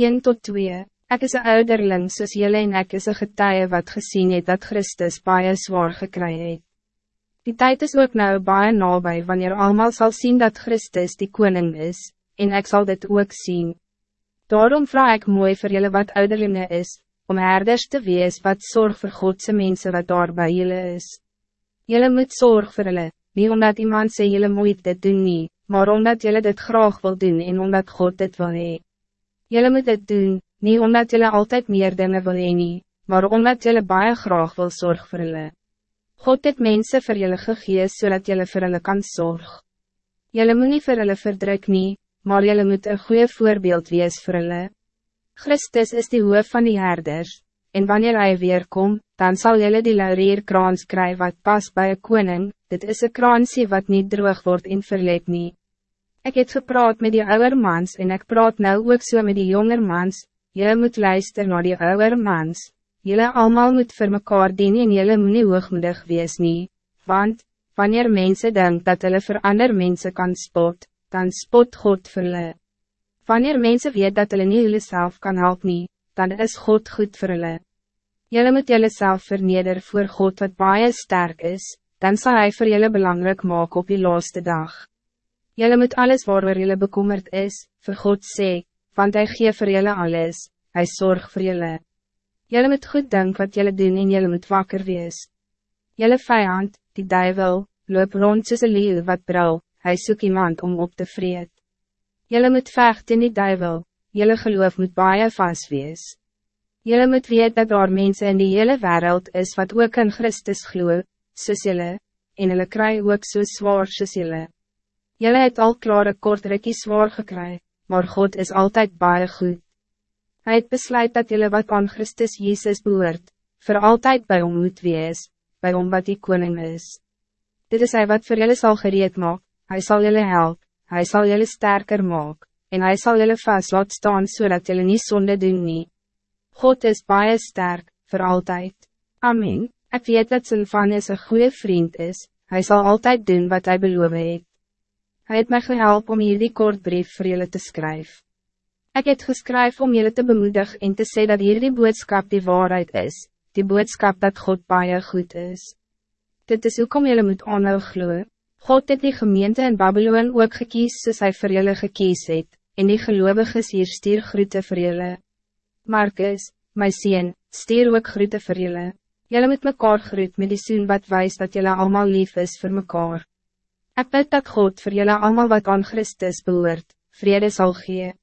1 tot 2 Ik is een ouderling soos jylle en ek is een getuie wat gezien het dat Christus baie zwaar gekry het. Die tijd is ook nou baie nabij wanneer allemaal zal zien dat Christus die koning is, en ik zal dit ook zien. Daarom vraag ik mooi voor jullie wat ouderlinge is, om herders te wees wat zorg voor Godse mensen wat daar bij jullie is. Jullie moet zorg voor jullie, niet omdat iemand sê jullie moet dit doen nie, maar omdat jullie dit graag wil doen en omdat God dit wil hee. Jullie moet dit doen, niet omdat jullie altijd meer dingen wil hee nie, maar omdat jullie baie graag wil zorg voor jullie. God het mensen voor jullie gegees zodat jullie voor jullie kan zorg. Jullie moet niet voor jullie verdruk nie, maar jullie moet een goede voorbeeld wees voor jullie. Christus is die hoof van die herders, en wanneer hij weer komt, dan zal jullie die laurierkrans krijgen wat pas bij een koning, dit is een kraansie wat niet droog wordt in verleid nie. Ik heb gepraat met die ouder mans en ik praat nou ook so met die jonger mans, jullie moet luisteren naar die ouder mans, jullie allemaal moet voor mekaar dienen en jullie moet nie hoogmoedig wees nie, want, wanneer mensen denken dat hulle voor ander mensen kan spot, dan spot God vir hulle. Wanneer mensen weet dat hulle nie hulle self kan help nie, dan is God goed vir hulle. Jullie moet jullie zelf verneder voor God wat baie sterk is, dan zal hij voor jullie belangrijk maken op die laatste dag. Jullie moet alles waarover jullie bekommerd is, voor God sê, want hij geeft voor jullie alles, hij zorgt voor jullie. Jullie moet goed denken wat jullie doen en jullie moet wakker wees. Jullie vijand, die duivel, loop rond soos een leeuw wat brouw, hij zoekt iemand om op te vreed. Jullie moet vecht in die duivel, jullie geloof moet baie vast wees. Jullie moet weet dat daar mensen in die hele wereld is wat ook in Christus gloe, soos jylle, en hulle kry ook so zwaar soos jylle. Jylle het al klare kort rikkie zwaar gekry, maar God is altijd baie goed. Hij het besluit dat jullie wat aan Christus Jezus behoort, voor altijd bij hom moet wees, bij hom wat die koning is. Dit is hij wat voor jullie zal gereed maak, hij zal jullie helpen, hij zal jullie sterker maken, en hij zal jullie vast laat staan zodat jullie niet zonde doen nie. God is baie sterk, voor altijd. Amen. Ik weet dat Sylvanus een goede vriend is, hij zal altijd doen wat hij beloof het. Hij het mij gehelpen om hier die kort brief voor jullie te schrijven. Ik het geskryf om jullie te bemoedigen en te zeggen dat hier die boodschap die waarheid is, die boodschap dat God baie goed is. Dit is ook om jullie moet aanhou glo. God het die gemeente in Babylon ook gekies soos hy vir jullie gekies het, en die geloviges hier stuur groete vir jullie. Marcus, my sien, stuur ook groete vir jullie. Jullie moet mekaar groet met die soen wat wijst dat jullie allemaal lief is voor mekaar. Ik bid dat God voor jullie allemaal wat aan Christus behoort, vrede zal geven.